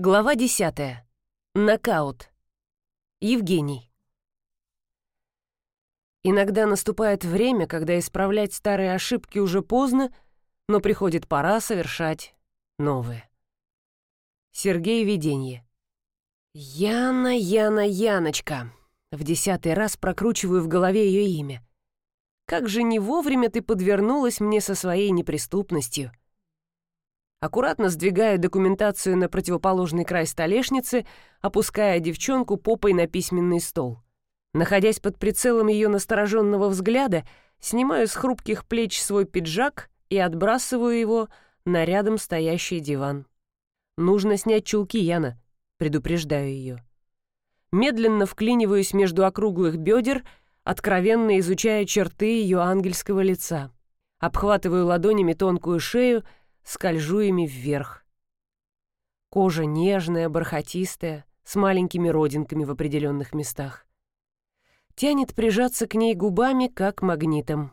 Глава 10. Нокаут. Евгений. Иногда наступает время, когда исправлять старые ошибки уже поздно, но приходит пора совершать новые. Сергей Веденье. Яна, Яна, Яночка. В десятый раз прокручиваю в голове ее имя. Как же не вовремя ты подвернулась мне со своей неприступностью — аккуратно сдвигая документацию на противоположный край столешницы, опуская девчонку попой на письменный стол. Находясь под прицелом ее настороженного взгляда, снимаю с хрупких плеч свой пиджак и отбрасываю его на рядом стоящий диван. «Нужно снять чулки, Яна», — предупреждаю ее. Медленно вклиниваюсь между округлых бедер, откровенно изучая черты ее ангельского лица. Обхватываю ладонями тонкую шею — скольжу ими вверх. Кожа нежная, бархатистая, с маленькими родинками в определенных местах. Тянет прижаться к ней губами, как магнитом.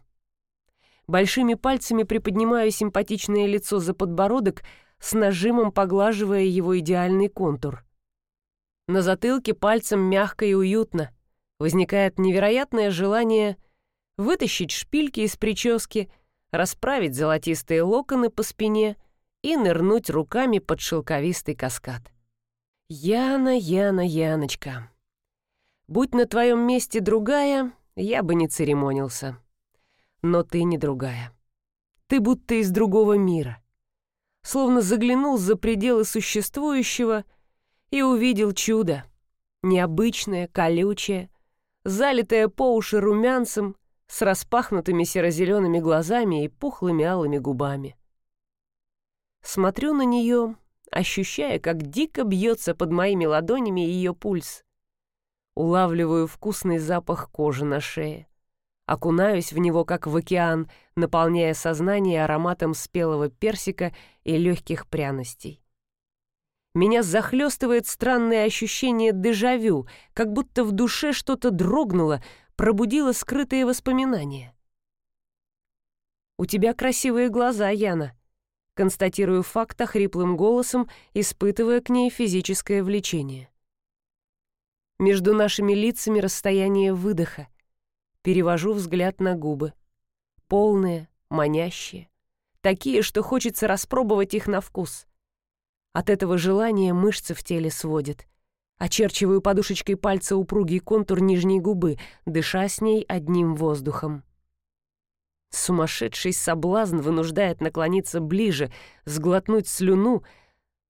Большими пальцами приподнимаю симпатичное лицо за подбородок, с нажимом поглаживая его идеальный контур. На затылке пальцем мягко и уютно. Возникает невероятное желание вытащить шпильки из прически — расправить золотистые локоны по спине и нырнуть руками под шелковистый каскад. «Яна, Яна, Яночка, будь на твоем месте другая, я бы не церемонился. Но ты не другая. Ты будто из другого мира. Словно заглянул за пределы существующего и увидел чудо. Необычное, колючее, залитое по уши румянцем, с распахнутыми серо-зелеными глазами и пухлыми алыми губами. Смотрю на нее, ощущая, как дико бьется под моими ладонями ее пульс. Улавливаю вкусный запах кожи на шее. Окунаюсь в него, как в океан, наполняя сознание ароматом спелого персика и легких пряностей. Меня захлестывает странное ощущение дежавю, как будто в душе что-то дрогнуло, пробудила скрытые воспоминания. «У тебя красивые глаза, Яна», — констатирую факт хриплым голосом, испытывая к ней физическое влечение. Между нашими лицами расстояние выдоха. Перевожу взгляд на губы. Полные, манящие. Такие, что хочется распробовать их на вкус. От этого желания мышцы в теле сводят. Очерчиваю подушечкой пальца упругий контур нижней губы, дыша с ней одним воздухом. Сумасшедший соблазн вынуждает наклониться ближе, сглотнуть слюну,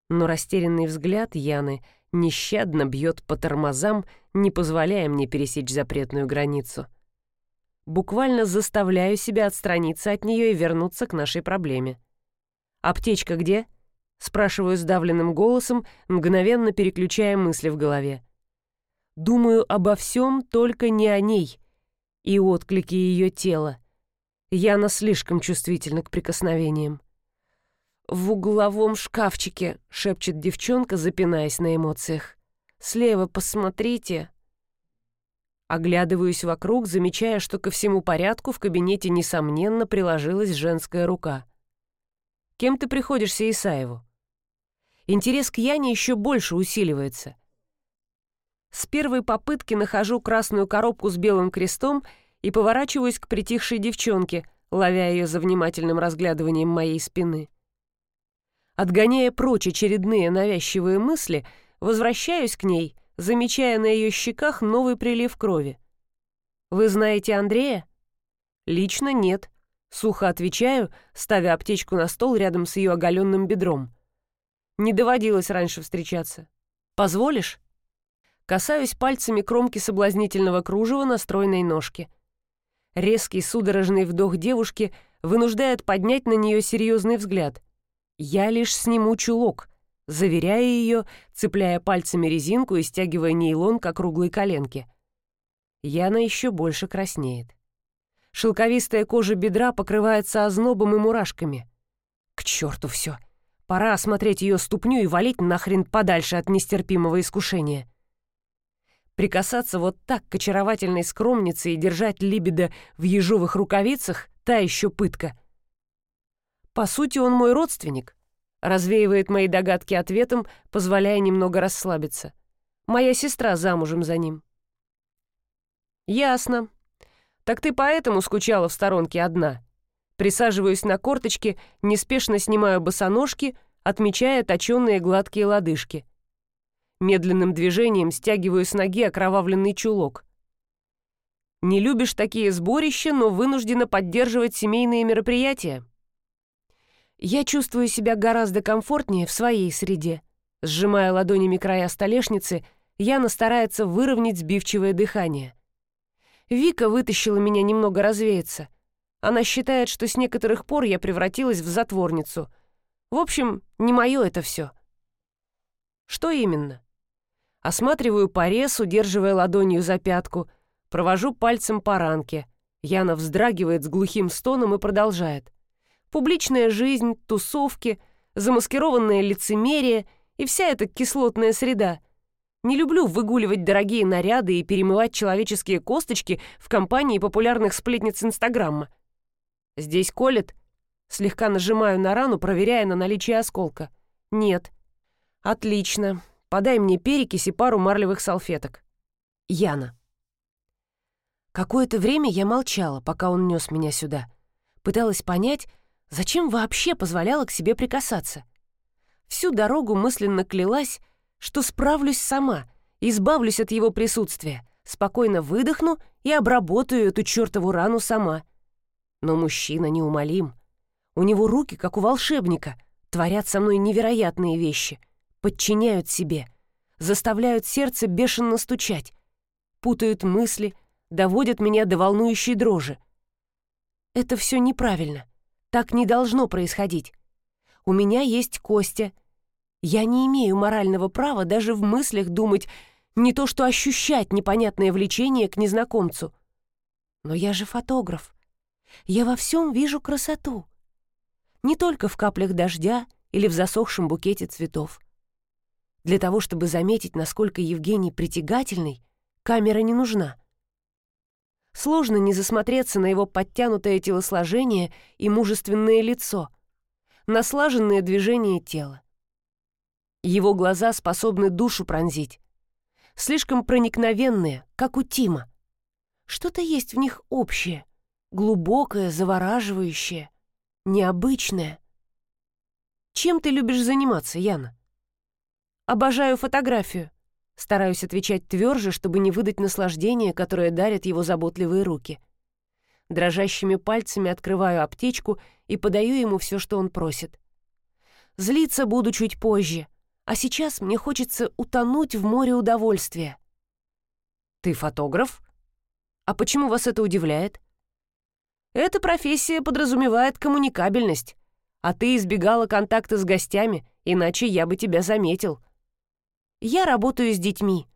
но растерянный взгляд Яны нещадно бьет по тормозам, не позволяя мне пересечь запретную границу. Буквально заставляю себя отстраниться от нее и вернуться к нашей проблеме. «Аптечка где?» Спрашиваю сдавленным голосом, мгновенно переключая мысли в голове. Думаю обо всем, только не о ней. И отклики ее тела. Яна слишком чувствительна к прикосновениям. «В угловом шкафчике», — шепчет девчонка, запинаясь на эмоциях. «Слева посмотрите». Оглядываюсь вокруг, замечая, что ко всему порядку в кабинете, несомненно, приложилась женская рука. «Кем ты приходишься Исаеву?» Интерес к Яне еще больше усиливается. С первой попытки нахожу красную коробку с белым крестом и поворачиваюсь к притихшей девчонке, ловя ее за внимательным разглядыванием моей спины. Отгоняя прочь очередные навязчивые мысли, возвращаюсь к ней, замечая на ее щеках новый прилив крови. «Вы знаете Андрея?» «Лично нет», — сухо отвечаю, ставя аптечку на стол рядом с ее оголенным бедром. Не доводилось раньше встречаться. Позволишь? Касаюсь пальцами кромки соблазнительного кружева на стройной ножке. Резкий судорожный вдох девушки вынуждает поднять на нее серьезный взгляд. Я лишь сниму чулок, заверяя ее, цепляя пальцами резинку и стягивая нейлон к округлой коленке. Яна еще больше краснеет. Шелковистая кожа бедра покрывается ознобом и мурашками. К черту все! Пора осмотреть ее ступню и валить нахрен подальше от нестерпимого искушения. Прикасаться вот так к очаровательной скромнице и держать либидо в ежовых рукавицах — та еще пытка. По сути, он мой родственник. Развеивает мои догадки ответом, позволяя немного расслабиться. Моя сестра замужем за ним. Ясно. Так ты поэтому скучала в сторонке одна. Присаживаюсь на корточки, неспешно снимаю босоножки, отмечая точенные гладкие лодыжки. Медленным движением стягиваю с ноги окровавленный чулок. Не любишь такие сборища, но вынуждена поддерживать семейные мероприятия. Я чувствую себя гораздо комфортнее в своей среде. Сжимая ладонями края столешницы, Яна старается выровнять сбивчивое дыхание. Вика вытащила меня немного развеяться. Она считает, что с некоторых пор я превратилась в затворницу. В общем, не мое это все. Что именно? Осматриваю порез, удерживая ладонью за пятку, провожу пальцем по ранке. Яна вздрагивает с глухим стоном и продолжает. Публичная жизнь, тусовки, замаскированное лицемерие и вся эта кислотная среда. Не люблю выгуливать дорогие наряды и перемывать человеческие косточки в компании популярных сплетниц Инстаграма. Здесь колет. Слегка нажимаю на рану, проверяя на наличие осколка. Нет. Отлично. Подай мне перекись и пару марлевых салфеток. Яна. Какое-то время я молчала, пока он нес меня сюда. Пыталась понять, зачем вообще позволяла к себе прикасаться. Всю дорогу мысленно клялась, что справлюсь сама, избавлюсь от его присутствия, спокойно выдохну и обработаю эту чертову рану сама. Но мужчина неумолим. У него руки, как у волшебника, творят со мной невероятные вещи — подчиняют себе, заставляют сердце бешено стучать, путают мысли, доводят меня до волнующей дрожи. Это все неправильно. Так не должно происходить. У меня есть Костя. Я не имею морального права даже в мыслях думать, не то что ощущать непонятное влечение к незнакомцу. Но я же фотограф. Я во всем вижу красоту. Не только в каплях дождя или в засохшем букете цветов. Для того, чтобы заметить, насколько Евгений притягательный, камера не нужна. Сложно не засмотреться на его подтянутое телосложение и мужественное лицо, на слаженное движение тела. Его глаза способны душу пронзить. Слишком проникновенные, как у Тима. Что-то есть в них общее, глубокое, завораживающее, необычное. Чем ты любишь заниматься, Яна? Обожаю фотографию. Стараюсь отвечать тверже, чтобы не выдать наслаждение, которое дарят его заботливые руки. Дрожащими пальцами открываю аптечку и подаю ему все, что он просит. Злиться буду чуть позже, а сейчас мне хочется утонуть в море удовольствия. Ты фотограф? А почему вас это удивляет? Эта профессия подразумевает коммуникабельность, а ты избегала контакта с гостями, иначе я бы тебя заметил. Я работаю с детьми.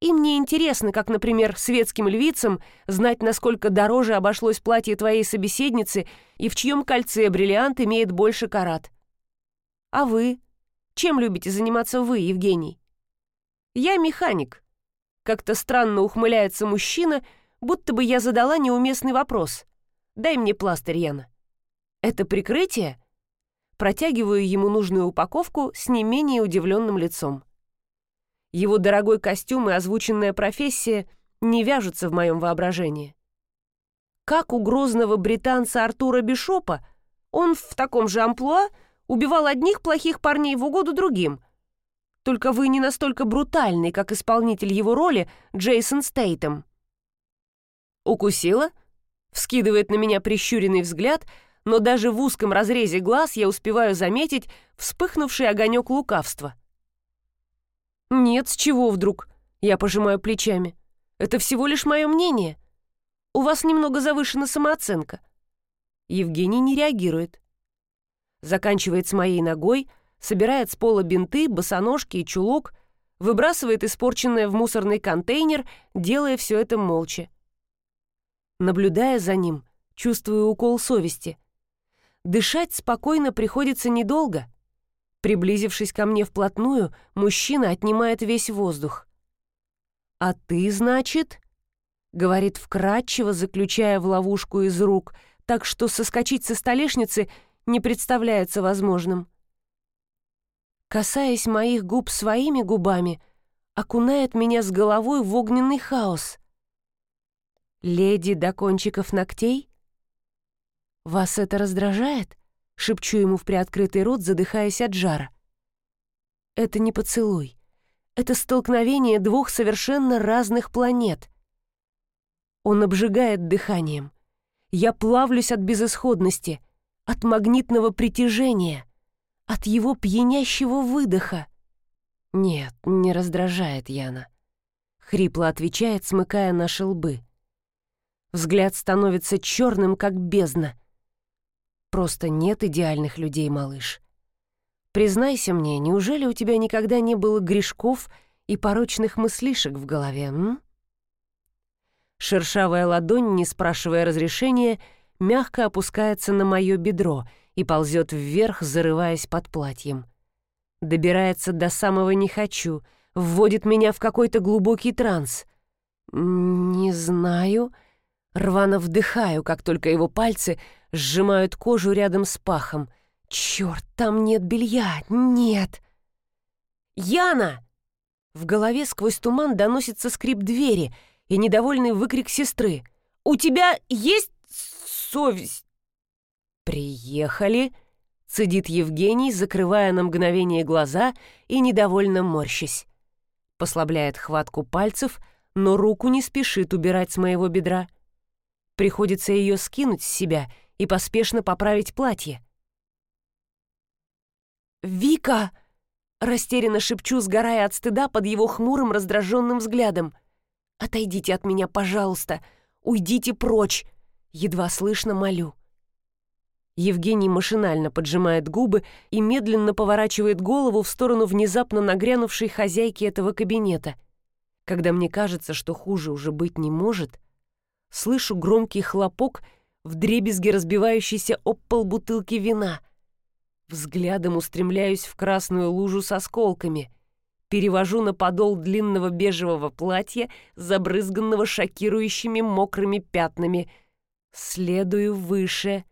И мне интересно, как, например, светским львицам знать, насколько дороже обошлось платье твоей собеседницы и в чьем кольце бриллиант имеет больше карат. А вы? Чем любите заниматься вы, Евгений? Я механик. Как-то странно ухмыляется мужчина, будто бы я задала неуместный вопрос. Дай мне пластырь, Яна. Это прикрытие? Протягиваю ему нужную упаковку с не менее удивленным лицом. Его дорогой костюм и озвученная профессия не вяжутся в моем воображении. Как у грозного британца Артура Бишопа, он в таком же амплуа убивал одних плохих парней в угоду другим. Только вы не настолько брутальный, как исполнитель его роли Джейсон Стейтем. «Укусила?» — вскидывает на меня прищуренный взгляд, но даже в узком разрезе глаз я успеваю заметить вспыхнувший огонек лукавства — «Нет, с чего вдруг?» Я пожимаю плечами. «Это всего лишь мое мнение. У вас немного завышена самооценка». Евгений не реагирует. Заканчивает с моей ногой, собирает с пола бинты, босоножки и чулок, выбрасывает испорченное в мусорный контейнер, делая все это молча. Наблюдая за ним, чувствую укол совести. Дышать спокойно приходится недолго — Приблизившись ко мне вплотную, мужчина отнимает весь воздух. «А ты, значит?» — говорит вкратчиво, заключая в ловушку из рук, так что соскочить со столешницы не представляется возможным. касаясь моих губ своими губами, окунает меня с головой в огненный хаос. «Леди до кончиков ногтей?» «Вас это раздражает?» — шепчу ему в приоткрытый рот, задыхаясь от жара. «Это не поцелуй. Это столкновение двух совершенно разных планет. Он обжигает дыханием. Я плавлюсь от безысходности, от магнитного притяжения, от его пьянящего выдоха. Нет, не раздражает Яна. Хрипло отвечает, смыкая наши лбы. Взгляд становится черным, как бездна. Просто нет идеальных людей, малыш. Признайся мне, неужели у тебя никогда не было грешков и порочных мыслишек в голове, м? Шершавая ладонь, не спрашивая разрешения, мягко опускается на мое бедро и ползет вверх, зарываясь под платьем. Добирается до самого «не хочу», вводит меня в какой-то глубокий транс. «Не знаю», Рвано вдыхаю, как только его пальцы сжимают кожу рядом с пахом. Черт, там нет белья, нет. «Яна!» В голове сквозь туман доносится скрип двери и недовольный выкрик сестры. «У тебя есть совесть?» «Приехали!» — цедит Евгений, закрывая на мгновение глаза и недовольно морщась. Послабляет хватку пальцев, но руку не спешит убирать с моего бедра. Приходится ее скинуть с себя и поспешно поправить платье. «Вика!» — растерянно шепчу, сгорая от стыда под его хмурым раздраженным взглядом. «Отойдите от меня, пожалуйста! Уйдите прочь!» Едва слышно молю. Евгений машинально поджимает губы и медленно поворачивает голову в сторону внезапно нагрянувшей хозяйки этого кабинета. Когда мне кажется, что хуже уже быть не может — слышу громкий хлопок в дребезге разбивающейся об пол бутылки вина. Взглядом устремляюсь в красную лужу с осколками. Перевожу на подол длинного бежевого платья, забрызганного шокирующими мокрыми пятнами. Следую выше.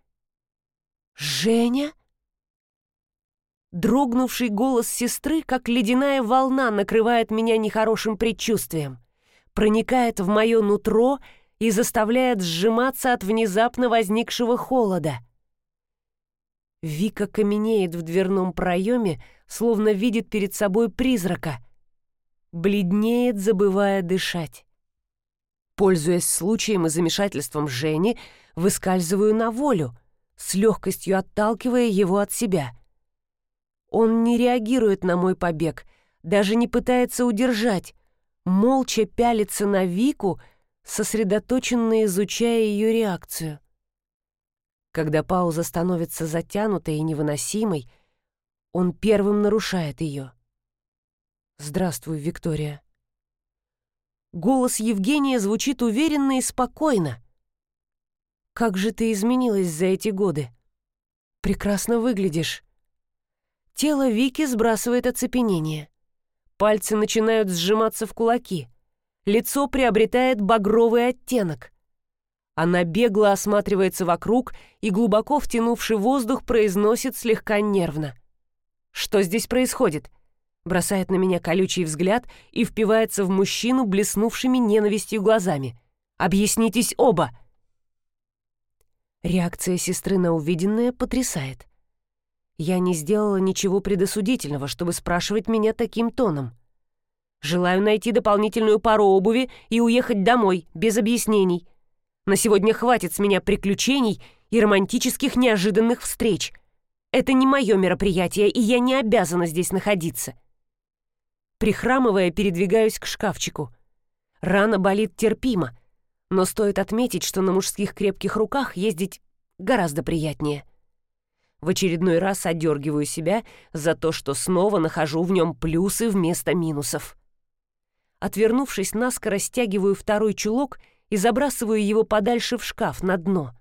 «Женя?» Дрогнувший голос сестры, как ледяная волна, накрывает меня нехорошим предчувствием. Проникает в мое нутро — и заставляет сжиматься от внезапно возникшего холода. Вика каменеет в дверном проеме, словно видит перед собой призрака. Бледнеет, забывая дышать. Пользуясь случаем и замешательством Жени, выскальзываю на волю, с легкостью отталкивая его от себя. Он не реагирует на мой побег, даже не пытается удержать, молча пялится на Вику, сосредоточенно изучая ее реакцию. Когда пауза становится затянутой и невыносимой, он первым нарушает ее. «Здравствуй, Виктория». Голос Евгения звучит уверенно и спокойно. «Как же ты изменилась за эти годы? Прекрасно выглядишь». Тело Вики сбрасывает оцепенение. Пальцы начинают сжиматься в кулаки. Лицо приобретает багровый оттенок. Она бегло осматривается вокруг и, глубоко втянувший воздух, произносит слегка нервно. «Что здесь происходит?» Бросает на меня колючий взгляд и впивается в мужчину, блеснувшими ненавистью глазами. «Объяснитесь оба!» Реакция сестры на увиденное потрясает. Я не сделала ничего предосудительного, чтобы спрашивать меня таким тоном. Желаю найти дополнительную пару обуви и уехать домой, без объяснений. На сегодня хватит с меня приключений и романтических неожиданных встреч. Это не мое мероприятие, и я не обязана здесь находиться. Прихрамывая, передвигаюсь к шкафчику. Рана болит терпимо, но стоит отметить, что на мужских крепких руках ездить гораздо приятнее. В очередной раз одергиваю себя за то, что снова нахожу в нем плюсы вместо минусов. Отвернувшись, наскоро стягиваю второй чулок и забрасываю его подальше в шкаф на дно.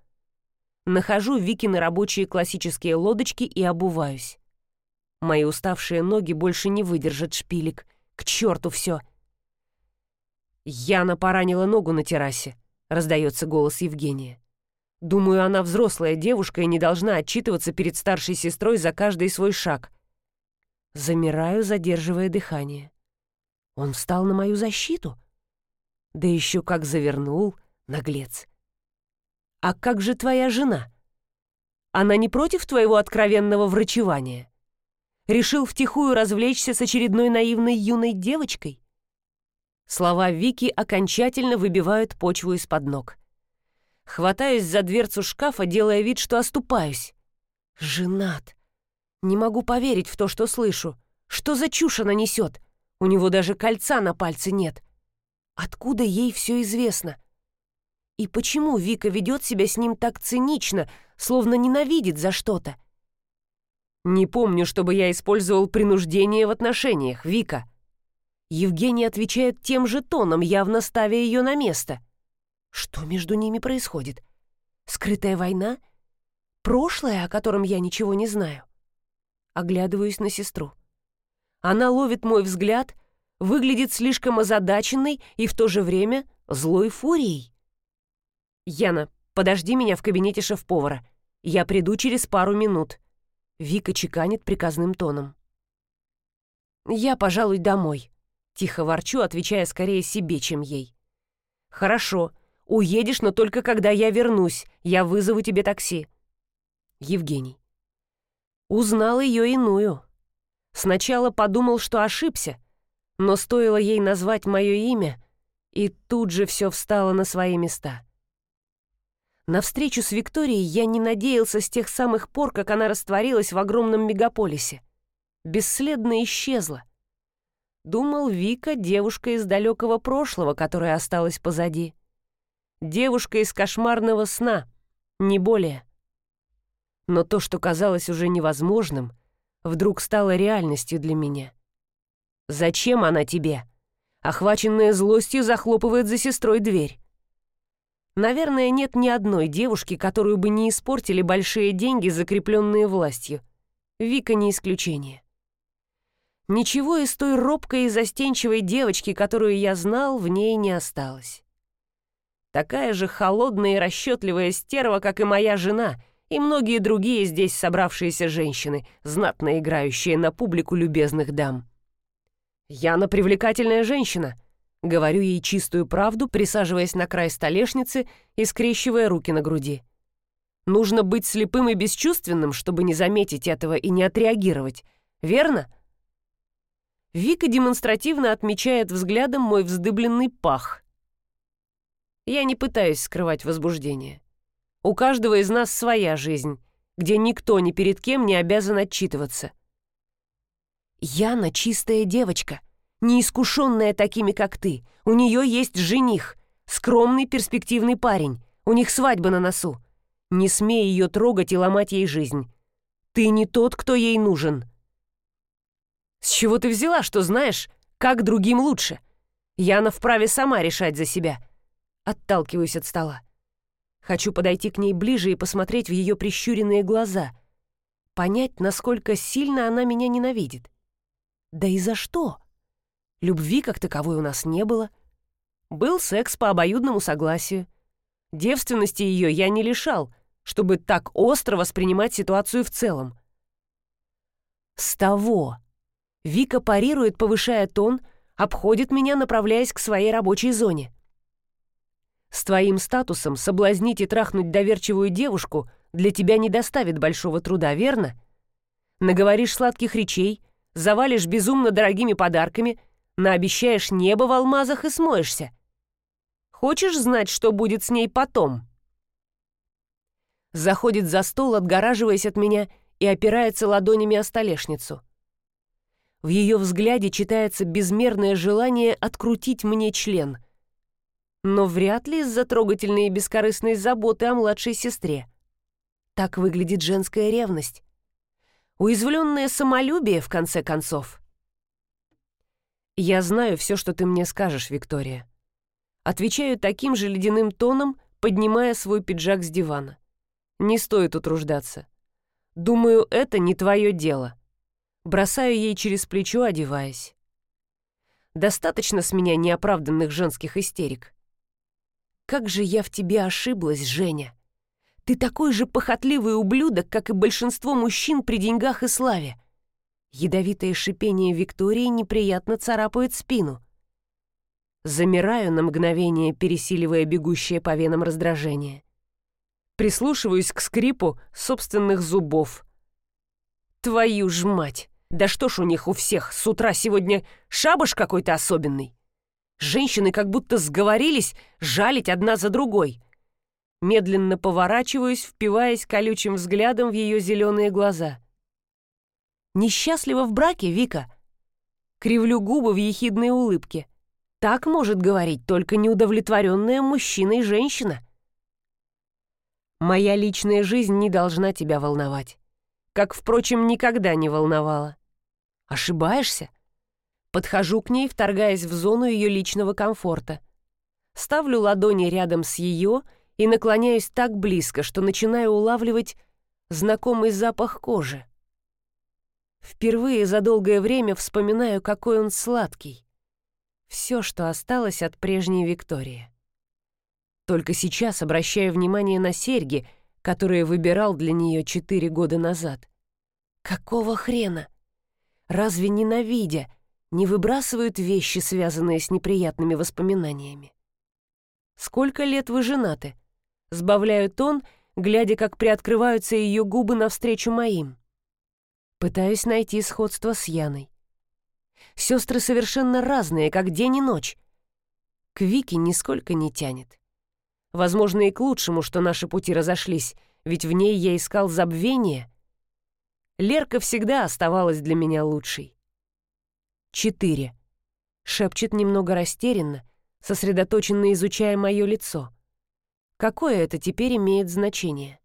Нахожу Вики на рабочие классические лодочки и обуваюсь. Мои уставшие ноги больше не выдержат шпилек. К черту все. Яна поранила ногу на террасе, раздается голос Евгения. Думаю, она взрослая девушка и не должна отчитываться перед старшей сестрой за каждый свой шаг. Замираю, задерживая дыхание. Он встал на мою защиту? Да еще как завернул, наглец. А как же твоя жена? Она не против твоего откровенного врачевания? Решил втихую развлечься с очередной наивной юной девочкой? Слова Вики окончательно выбивают почву из-под ног. Хватаюсь за дверцу шкафа, делая вид, что оступаюсь. Женат. Не могу поверить в то, что слышу. Что за чушь она несет? У него даже кольца на пальце нет. Откуда ей все известно? И почему Вика ведет себя с ним так цинично, словно ненавидит за что-то? Не помню, чтобы я использовал принуждение в отношениях, Вика. Евгений отвечает тем же тоном, явно ставя ее на место. Что между ними происходит? Скрытая война? Прошлое, о котором я ничего не знаю? Оглядываюсь на сестру. Она ловит мой взгляд, выглядит слишком озадаченной и в то же время злой фурией. «Яна, подожди меня в кабинете шеф-повара. Я приду через пару минут». Вика чеканит приказным тоном. «Я, пожалуй, домой», — тихо ворчу, отвечая скорее себе, чем ей. «Хорошо, уедешь, но только когда я вернусь. Я вызову тебе такси». Евгений. Узнал ее иную. Сначала подумал, что ошибся, но стоило ей назвать мое имя, и тут же все встало на свои места. На встречу с Викторией я не надеялся с тех самых пор, как она растворилась в огромном мегаполисе. Бесследно исчезла. Думал, Вика — девушка из далекого прошлого, которая осталась позади. Девушка из кошмарного сна, не более. Но то, что казалось уже невозможным — вдруг стала реальностью для меня. «Зачем она тебе?» Охваченная злостью захлопывает за сестрой дверь. Наверное, нет ни одной девушки, которую бы не испортили большие деньги, закрепленные властью. Вика не исключение. Ничего из той робкой и застенчивой девочки, которую я знал, в ней не осталось. Такая же холодная и расчетливая стерва, как и моя жена — и многие другие здесь собравшиеся женщины, знатно играющие на публику любезных дам. «Яна привлекательная женщина», — говорю ей чистую правду, присаживаясь на край столешницы и скрещивая руки на груди. «Нужно быть слепым и бесчувственным, чтобы не заметить этого и не отреагировать, верно?» Вика демонстративно отмечает взглядом мой вздыбленный пах. Я не пытаюсь скрывать возбуждение. У каждого из нас своя жизнь, где никто ни перед кем не обязан отчитываться. Яна чистая девочка, неискушенная такими, как ты. У нее есть жених, скромный перспективный парень. У них свадьба на носу. Не смей ее трогать и ломать ей жизнь. Ты не тот, кто ей нужен. С чего ты взяла, что знаешь, как другим лучше? Яна вправе сама решать за себя. Отталкиваюсь от стола. Хочу подойти к ней ближе и посмотреть в ее прищуренные глаза. Понять, насколько сильно она меня ненавидит. Да и за что? Любви как таковой у нас не было. Был секс по обоюдному согласию. Девственности ее я не лишал, чтобы так остро воспринимать ситуацию в целом. С того. Вика парирует, повышая тон, обходит меня, направляясь к своей рабочей зоне. С твоим статусом соблазнить и трахнуть доверчивую девушку для тебя не доставит большого труда, верно? Наговоришь сладких речей, завалишь безумно дорогими подарками, наобещаешь небо в алмазах и смоешься. Хочешь знать, что будет с ней потом? Заходит за стол, отгораживаясь от меня, и опирается ладонями о столешницу. В ее взгляде читается безмерное желание открутить мне член — но вряд ли из-за трогательной и бескорыстной заботы о младшей сестре. Так выглядит женская ревность. Уязвленное самолюбие, в конце концов. «Я знаю все, что ты мне скажешь, Виктория». Отвечаю таким же ледяным тоном, поднимая свой пиджак с дивана. Не стоит утруждаться. Думаю, это не твое дело. Бросаю ей через плечо, одеваясь. Достаточно с меня неоправданных женских истерик. Как же я в тебе ошиблась, Женя. Ты такой же похотливый ублюдок, как и большинство мужчин при деньгах и славе. Ядовитое шипение Виктории неприятно царапает спину. Замираю на мгновение, пересиливая бегущее по венам раздражение. Прислушиваюсь к скрипу собственных зубов. Твою ж мать! Да что ж у них у всех с утра сегодня шабаш какой-то особенный? Женщины как будто сговорились жалить одна за другой. Медленно поворачиваюсь, впиваясь колючим взглядом в ее зеленые глаза. «Несчастлива в браке, Вика?» Кривлю губы в ехидной улыбке. Так может говорить только неудовлетворенная мужчиной женщина. Моя личная жизнь не должна тебя волновать. Как, впрочем, никогда не волновала. Ошибаешься? Подхожу к ней, вторгаясь в зону ее личного комфорта. Ставлю ладони рядом с ее и наклоняюсь так близко, что начинаю улавливать знакомый запах кожи. Впервые за долгое время вспоминаю, какой он сладкий. Все, что осталось от прежней Виктории. Только сейчас обращаю внимание на серьги, которые выбирал для нее четыре года назад. Какого хрена? Разве ненавидя, не выбрасывают вещи, связанные с неприятными воспоминаниями? Сколько лет вы женаты? Сбавляю тон, глядя, как приоткрываются ее губы навстречу моим. Пытаюсь найти сходство с Яной. Сестры совершенно разные, как день и ночь. К Вике нисколько не тянет. Возможно, и к лучшему, что наши пути разошлись, ведь в ней я искал забвение. Лерка всегда оставалась для меня лучшей. Четыре. Шепчет немного растерянно, сосредоточенно изучая мое лицо. Какое это теперь имеет значение?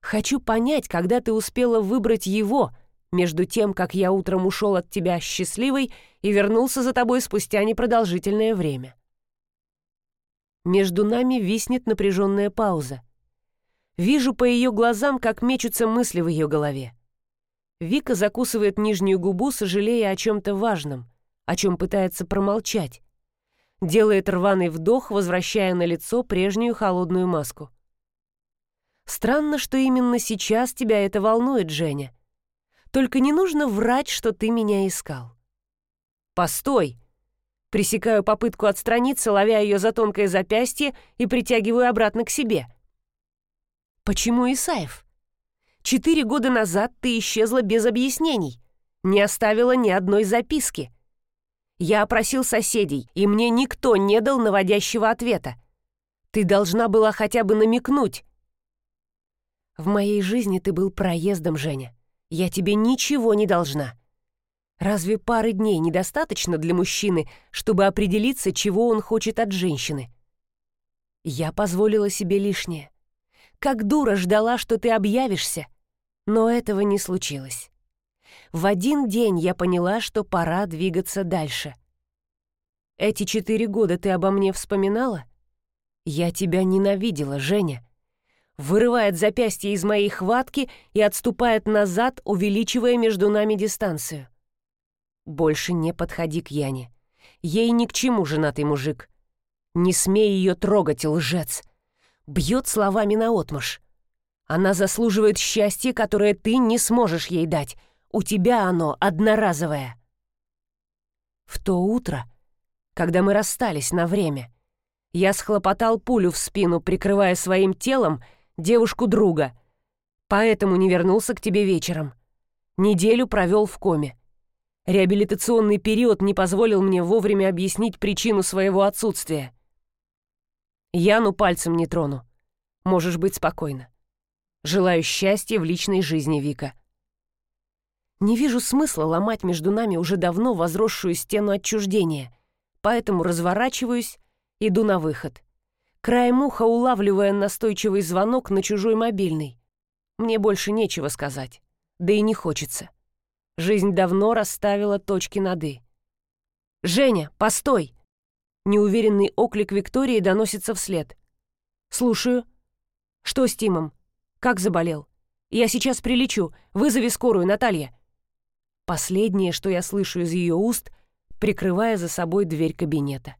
Хочу понять, когда ты успела выбрать его, между тем, как я утром ушел от тебя счастливой и вернулся за тобой спустя непродолжительное время. Между нами виснет напряженная пауза. Вижу по ее глазам, как мечутся мысли в ее голове. Вика закусывает нижнюю губу, сожалея о чем-то важном, о чем пытается промолчать. Делает рваный вдох, возвращая на лицо прежнюю холодную маску. «Странно, что именно сейчас тебя это волнует, Женя», только не нужно врать, что ты меня искал. Постой! Пресекаю попытку отстраниться, ловя ее за тонкое запястье и притягиваю обратно к себе. Почему Исаев? Четыре года назад ты исчезла без объяснений, не оставила ни одной записки. Я опросил соседей, и мне никто не дал наводящего ответа. Ты должна была хотя бы намекнуть. В моей жизни ты был проездом, Женя. Я тебе ничего не должна. Разве пары дней недостаточно для мужчины, чтобы определиться, чего он хочет от женщины? Я позволила себе лишнее. Как дура ждала, что ты объявишься, но этого не случилось. В один день я поняла, что пора двигаться дальше. Эти четыре года ты обо мне вспоминала? Я тебя ненавидела, Женя вырывает запястье из моей хватки и отступает назад, увеличивая между нами дистанцию. Больше не подходи к Яне. Ей ни к чему женатый мужик. Не смей ее трогать, лжец. Бьет словами наотмашь. Она заслуживает счастья, которое ты не сможешь ей дать. У тебя оно одноразовое. В то утро, когда мы расстались на время, я схлопотал пулю в спину, прикрывая своим телом девушку друга. Поэтому не вернулся к тебе вечером. Неделю провел в коме. Реабилитационный период не позволил мне вовремя объяснить причину своего отсутствия. Яну пальцем не трону. Можешь быть спокойна. Желаю счастья в личной жизни, Вика. Не вижу смысла ломать между нами уже давно возросшую стену отчуждения, поэтому разворачиваюсь, иду на выход краем уха улавливая настойчивый звонок на чужой мобильный. Мне больше нечего сказать, да и не хочется. Жизнь давно расставила точки над «и». «Женя, постой!» Неуверенный оклик Виктории доносится вслед. «Слушаю. Что с Тимом? Как заболел? Я сейчас прилечу. Вызови скорую, Наталья». Последнее, что я слышу из ее уст, прикрывая за собой дверь кабинета.